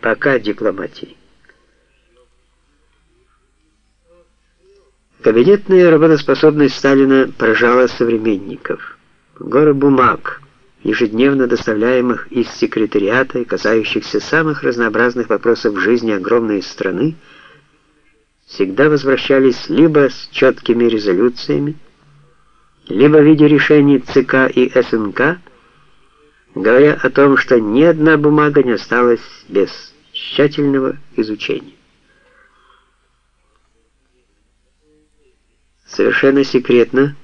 пока дипломатии. Кабинетная работоспособность Сталина поражала современников. Горы бумаг, ежедневно доставляемых из секретариата и касающихся самых разнообразных вопросов жизни огромной страны, всегда возвращались либо с четкими резолюциями, либо в виде решений ЦК и СНК, говоря о том, что ни одна бумага не осталась без тщательного изучения. Совершенно секретно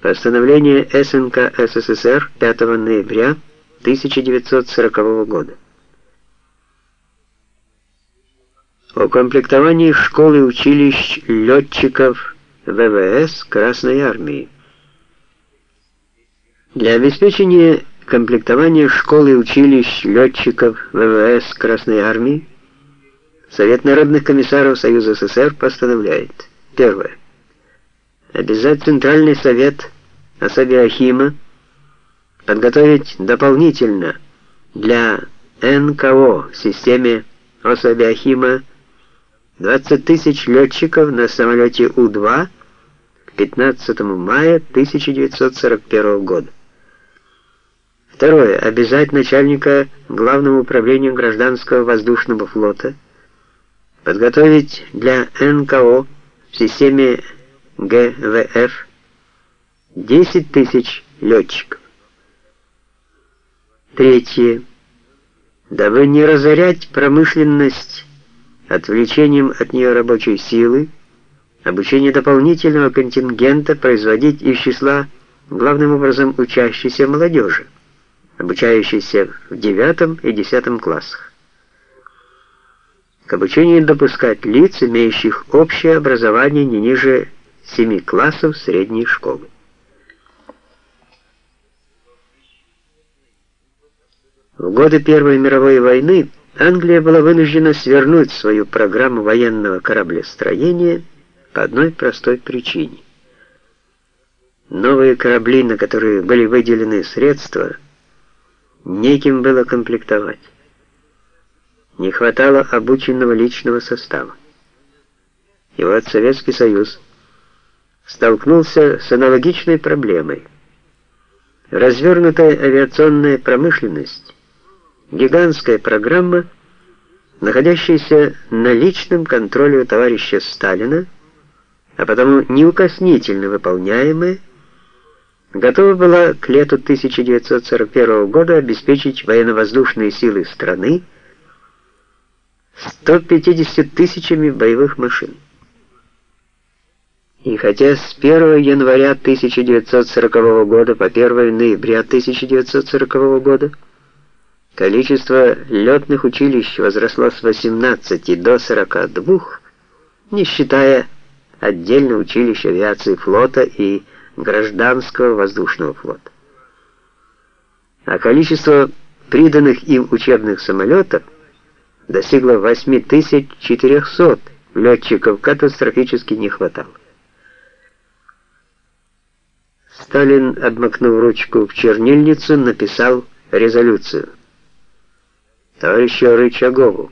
постановление СНК СССР 5 ноября 1940 года о комплектовании школ и училищ летчиков ВВС Красной Армии. Для обеспечения комплектования школ и училищ летчиков ВВС Красной Армии Совет народных комиссаров Союза СССР постановляет. Первое. Обязать Центральный совет Асавиахима подготовить дополнительно для НКО в системе Осавиахима 20 тысяч летчиков на самолете У-2 к 15 мая 1941 года. Второе. Обязать начальника Главного управления гражданского воздушного флота подготовить для НКО в системе ГВФ 10 тысяч летчиков. Третье. Дабы не разорять промышленность отвлечением от нее рабочей силы, обучение дополнительного контингента производить из числа главным образом учащейся молодежи, обучающейся в 9 и 10 классах. К обучению допускать лиц, имеющих общее образование не ниже 7 классов средней школы. В годы Первой мировой войны Англия была вынуждена свернуть свою программу военного кораблестроения по одной простой причине. Новые корабли, на которые были выделены средства, неким было комплектовать. Не хватало обученного личного состава. И вот Советский Союз столкнулся с аналогичной проблемой. Развернутая авиационная промышленность гигантская программа, находящаяся на личном контроле у товарища Сталина, а потому неукоснительно выполняемая, готова была к лету 1941 года обеспечить военно-воздушные силы страны 150 тысячами боевых машин. И хотя с 1 января 1940 года по 1 ноября 1940 года Количество летных училищ возросло с 18 до 42, не считая отдельно училищ авиации флота и гражданского воздушного флота. А количество приданных им учебных самолетов достигло 8400, летчиков катастрофически не хватало. Сталин, обмакнув ручку в чернильницу, написал резолюцию товарищу Рычагову.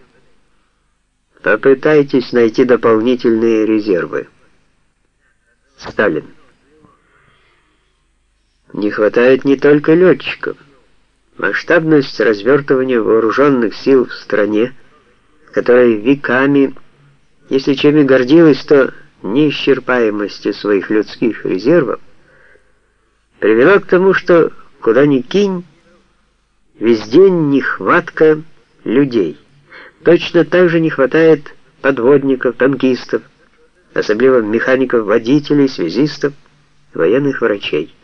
Попытайтесь найти дополнительные резервы. Сталин. Не хватает не только летчиков. Масштабность развертывания вооруженных сил в стране, которая веками, если чем и гордилась, то неисчерпаемостью своих людских резервов, привела к тому, что куда ни кинь, везде нехватка людей. Точно так же не хватает подводников, танкистов, особенно механиков, водителей, связистов, военных врачей,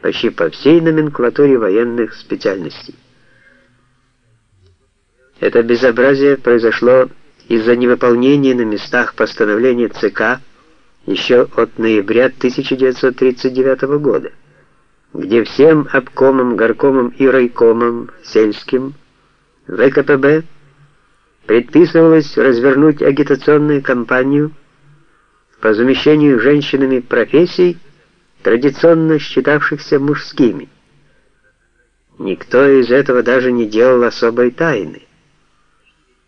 почти по всей номенклатуре военных специальностей. Это безобразие произошло из-за невыполнения на местах постановления ЦК еще от ноября 1939 года, где всем обкомам, горкомам и райкомам сельским ВКПБ предписывалось развернуть агитационную кампанию по замещению женщинами профессий, традиционно считавшихся мужскими. Никто из этого даже не делал особой тайны.